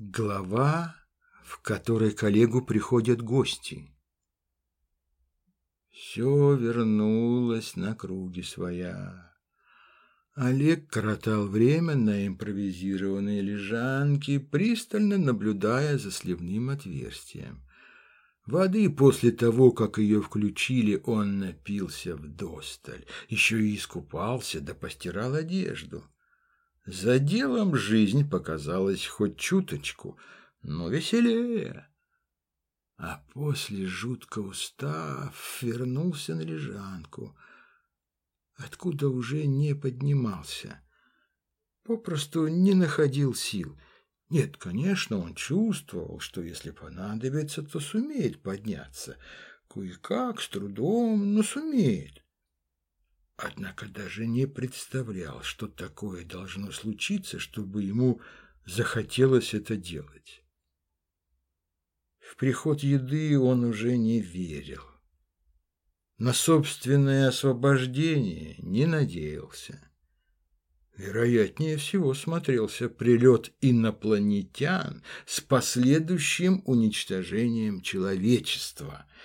Глава, в которой коллегу приходят гости. Все вернулось на круги своя. Олег коротал время на импровизированной лежанке, пристально наблюдая за сливным отверстием. Воды после того, как ее включили, он напился вдосталь, еще и искупался да постирал одежду. За делом жизнь показалась хоть чуточку, но веселее. А после, жутко устав, вернулся на лежанку, откуда уже не поднимался. Попросту не находил сил. Нет, конечно, он чувствовал, что если понадобится, то сумеет подняться. Кое-как, с трудом, но сумеет. Однако даже не представлял, что такое должно случиться, чтобы ему захотелось это делать. В приход еды он уже не верил. На собственное освобождение не надеялся. Вероятнее всего смотрелся прилет инопланетян с последующим уничтожением человечества –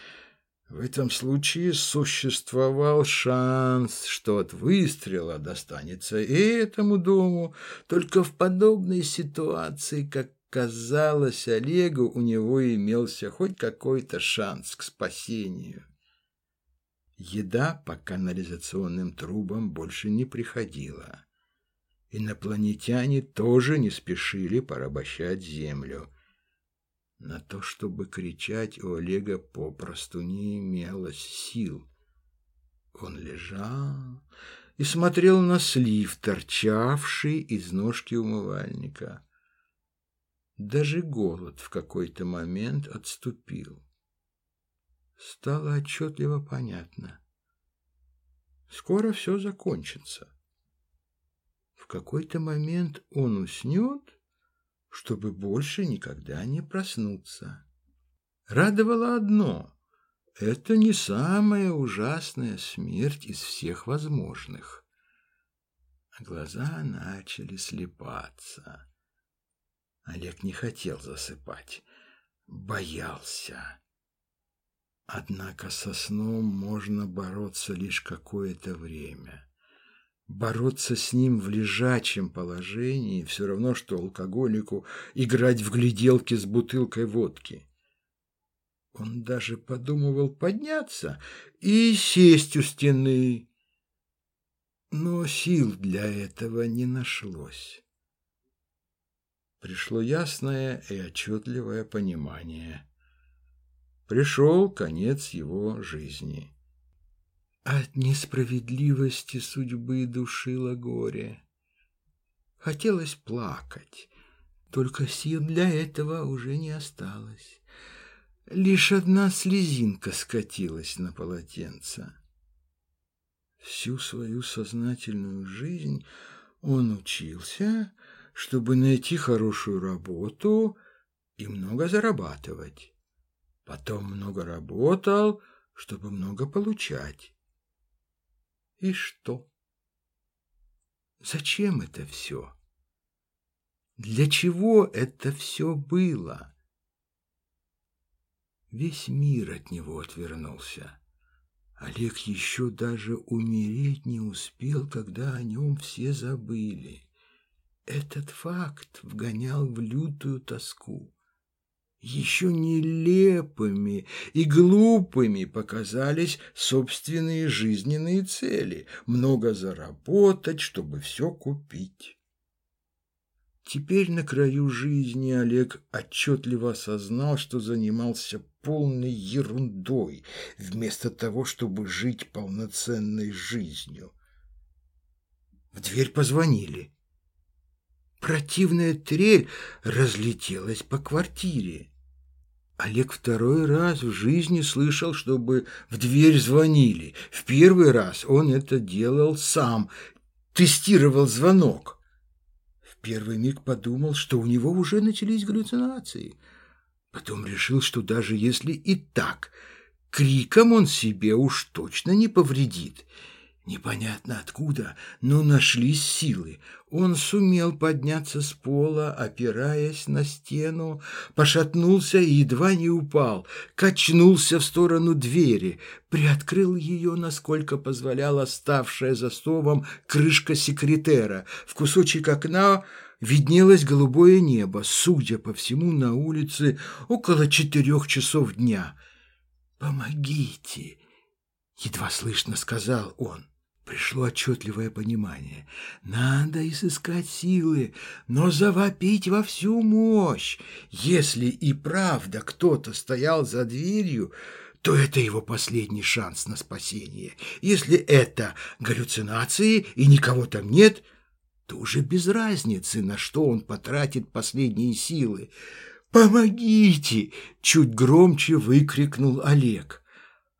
в этом случае существовал шанс, что от выстрела достанется и этому дому. Только в подобной ситуации, как казалось Олегу, у него имелся хоть какой-то шанс к спасению. Еда по канализационным трубам больше не приходила. Инопланетяне тоже не спешили порабощать Землю. На то, чтобы кричать, у Олега попросту не имелось сил. Он лежал и смотрел на слив, торчавший из ножки умывальника. Даже голод в какой-то момент отступил. Стало отчетливо понятно. Скоро все закончится. В какой-то момент он уснет, чтобы больше никогда не проснуться. Радовало одно — это не самая ужасная смерть из всех возможных. Глаза начали слепаться. Олег не хотел засыпать, боялся. Однако со сном можно бороться лишь какое-то время. Бороться с ним в лежачем положении все равно, что алкоголику играть в гляделки с бутылкой водки. Он даже подумывал подняться и сесть у стены, но сил для этого не нашлось. Пришло ясное и отчетливое понимание. Пришел конец его жизни. От несправедливости судьбы душило горе. Хотелось плакать, только сил для этого уже не осталось. Лишь одна слезинка скатилась на полотенце. Всю свою сознательную жизнь он учился, чтобы найти хорошую работу и много зарабатывать. Потом много работал, чтобы много получать. И что? Зачем это все? Для чего это все было? Весь мир от него отвернулся. Олег еще даже умереть не успел, когда о нем все забыли. Этот факт вгонял в лютую тоску еще нелепыми и глупыми показались собственные жизненные цели – много заработать, чтобы все купить. Теперь на краю жизни Олег отчетливо осознал, что занимался полной ерундой, вместо того, чтобы жить полноценной жизнью. В дверь позвонили. Противная трель разлетелась по квартире. Олег второй раз в жизни слышал, чтобы в дверь звонили. В первый раз он это делал сам, тестировал звонок. В первый миг подумал, что у него уже начались галлюцинации. Потом решил, что даже если и так, криком он себе уж точно не повредит. Непонятно откуда, но нашлись силы. Он сумел подняться с пола, опираясь на стену, пошатнулся и едва не упал, качнулся в сторону двери, приоткрыл ее, насколько позволяла ставшая за стовом крышка секретера. В кусочек окна виднелось голубое небо, судя по всему, на улице около четырех часов дня. «Помогите!» — едва слышно сказал он. Пришло отчетливое понимание. Надо изыскать силы, но завопить во всю мощь. Если и правда кто-то стоял за дверью, то это его последний шанс на спасение. Если это галлюцинации и никого там нет, то уже без разницы, на что он потратит последние силы. «Помогите!» — чуть громче выкрикнул Олег.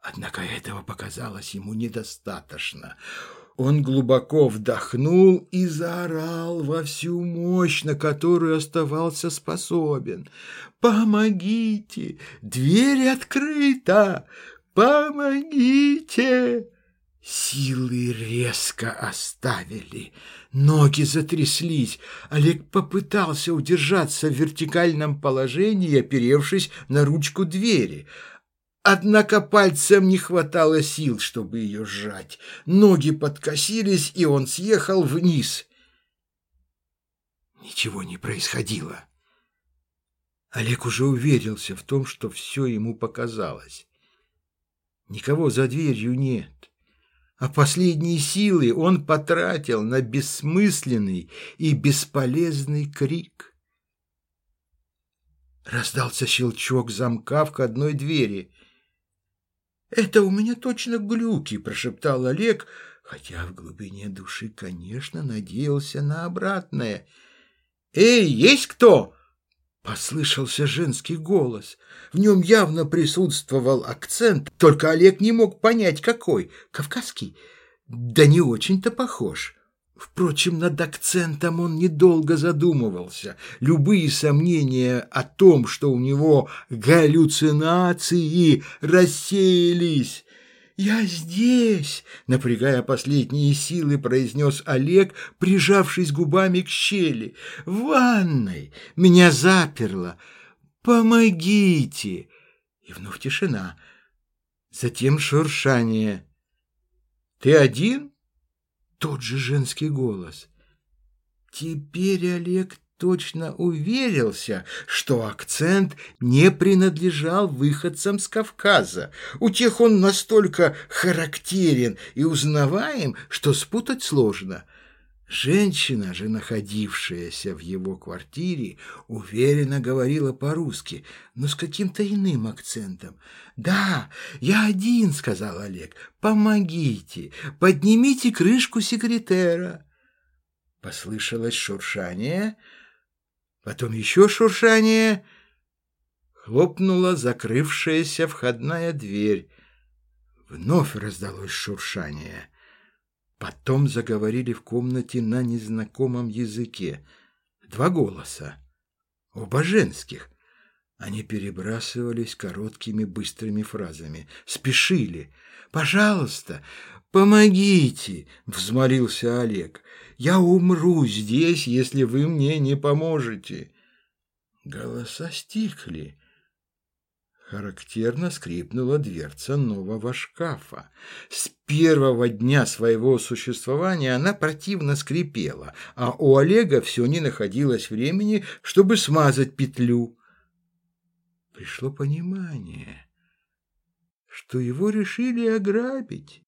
Однако этого показалось ему недостаточно. Он глубоко вдохнул и заорал во всю мощь, на которую оставался способен. «Помогите! Дверь открыта! Помогите!» Силы резко оставили. Ноги затряслись. Олег попытался удержаться в вертикальном положении, оперевшись на ручку двери – Однако пальцем не хватало сил, чтобы ее сжать. Ноги подкосились, и он съехал вниз. Ничего не происходило. Олег уже уверился в том, что все ему показалось. Никого за дверью нет. А последние силы он потратил на бессмысленный и бесполезный крик. Раздался щелчок замка в одной двери. «Это у меня точно глюки», — прошептал Олег, хотя в глубине души, конечно, надеялся на обратное. «Эй, есть кто?» — послышался женский голос. В нем явно присутствовал акцент, только Олег не мог понять, какой. Кавказский? Да не очень-то похож. Впрочем, над акцентом он недолго задумывался. Любые сомнения о том, что у него галлюцинации, рассеялись. «Я здесь!» — напрягая последние силы, произнес Олег, прижавшись губами к щели. «В ванной! Меня заперло! Помогите!» И вновь тишина. Затем шуршание. «Ты один?» Тот же женский голос. Теперь Олег точно уверился, что акцент не принадлежал выходцам с Кавказа. У тех он настолько характерен и узнаваем, что спутать сложно. Женщина же, находившаяся в его квартире, уверенно говорила по-русски, но с каким-то иным акцентом. «Да, я один», — сказал Олег. «Помогите, поднимите крышку секретера». Послышалось шуршание, потом еще шуршание. Хлопнула закрывшаяся входная дверь. Вновь раздалось шуршание. Потом заговорили в комнате на незнакомом языке. Два голоса, оба женских. Они перебрасывались короткими быстрыми фразами, спешили. «Пожалуйста, помогите!» — взмолился Олег. «Я умру здесь, если вы мне не поможете!» Голоса стихли. Характерно скрипнула дверца нового шкафа. С первого дня своего существования она противно скрипела, а у Олега все не находилось времени, чтобы смазать петлю. Пришло понимание, что его решили ограбить.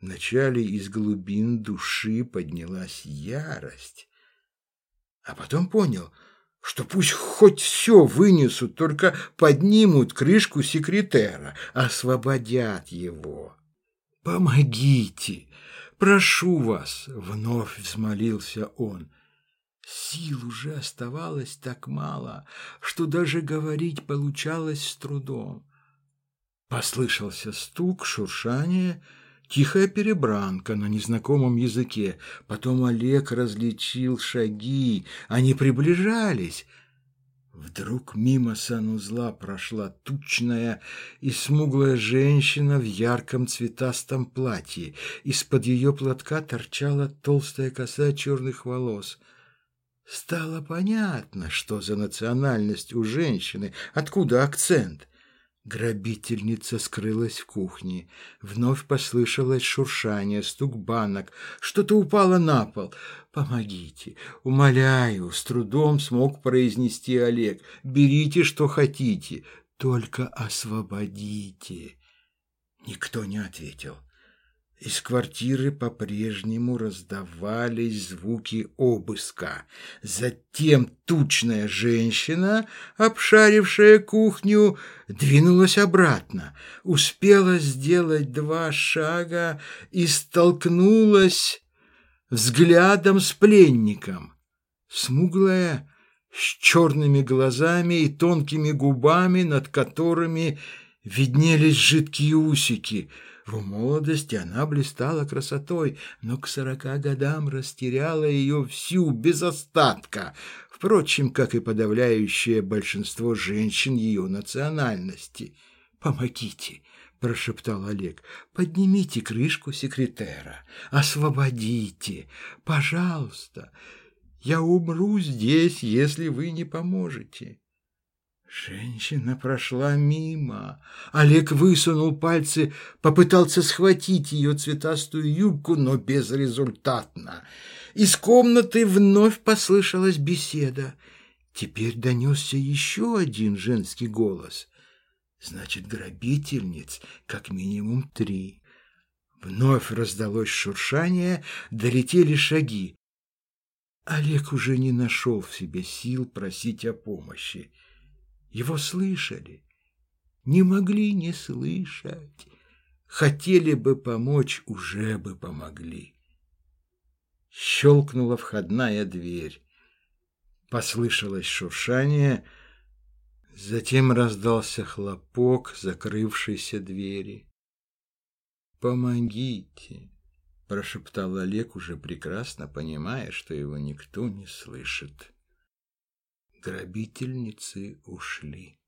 Вначале из глубин души поднялась ярость, а потом понял — что пусть хоть все вынесут, только поднимут крышку секретера, освободят его. «Помогите! Прошу вас!» — вновь взмолился он. Сил уже оставалось так мало, что даже говорить получалось с трудом. Послышался стук, шуршание — Тихая перебранка на незнакомом языке. Потом Олег различил шаги. Они приближались. Вдруг мимо санузла прошла тучная и смуглая женщина в ярком цветастом платье. Из-под ее платка торчала толстая коса черных волос. Стало понятно, что за национальность у женщины, откуда акцент. Грабительница скрылась в кухне. Вновь послышалось шуршание, стук банок. Что-то упало на пол. «Помогите! Умоляю!» — с трудом смог произнести Олег. «Берите, что хотите, только освободите!» Никто не ответил. Из квартиры по-прежнему раздавались звуки обыска. Затем тучная женщина, обшарившая кухню, двинулась обратно, успела сделать два шага и столкнулась взглядом с пленником. Смуглая, с черными глазами и тонкими губами, над которыми виднелись жидкие усики — в молодости она блистала красотой, но к сорока годам растеряла ее всю, без остатка, впрочем, как и подавляющее большинство женщин ее национальности. «Помогите!» — прошептал Олег. «Поднимите крышку секретера, освободите, пожалуйста. Я умру здесь, если вы не поможете». Женщина прошла мимо. Олег высунул пальцы, попытался схватить ее цветастую юбку, но безрезультатно. Из комнаты вновь послышалась беседа. Теперь донесся еще один женский голос. Значит, грабительниц как минимум три. Вновь раздалось шуршание, долетели шаги. Олег уже не нашел в себе сил просить о помощи. Его слышали, не могли не слышать. Хотели бы помочь, уже бы помогли. Щелкнула входная дверь. Послышалось шуршание, затем раздался хлопок закрывшейся двери. «Помогите!» — прошептал Олег, уже прекрасно понимая, что его никто не слышит. Грабительницы ушли.